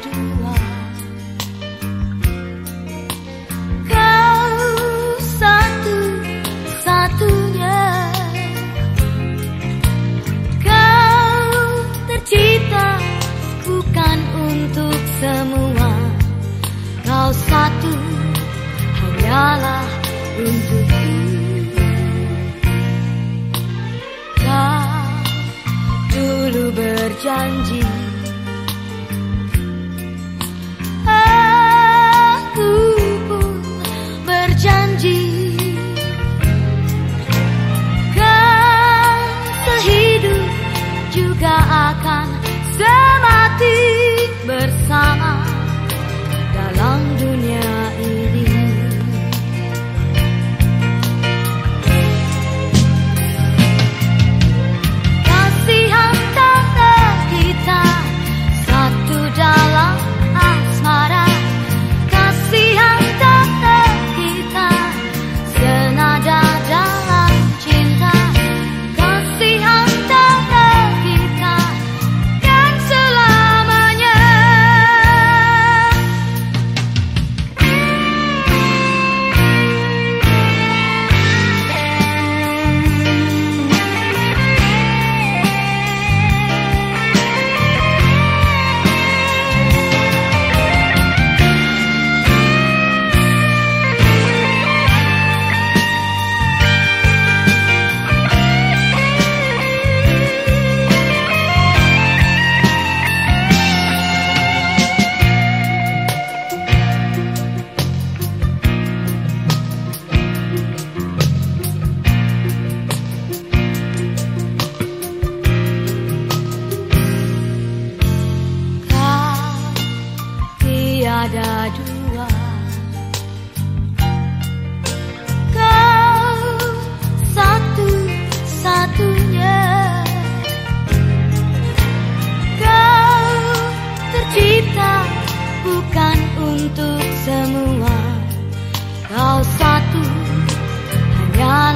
dua Kau satu-satunya. Kau tercipta bukan untuk semua. Kau satu hanyalah untukku Kau dulu berjanji dua Kau satu-satunya. Kau tercipta bukan untuk semua. Kau satu hanya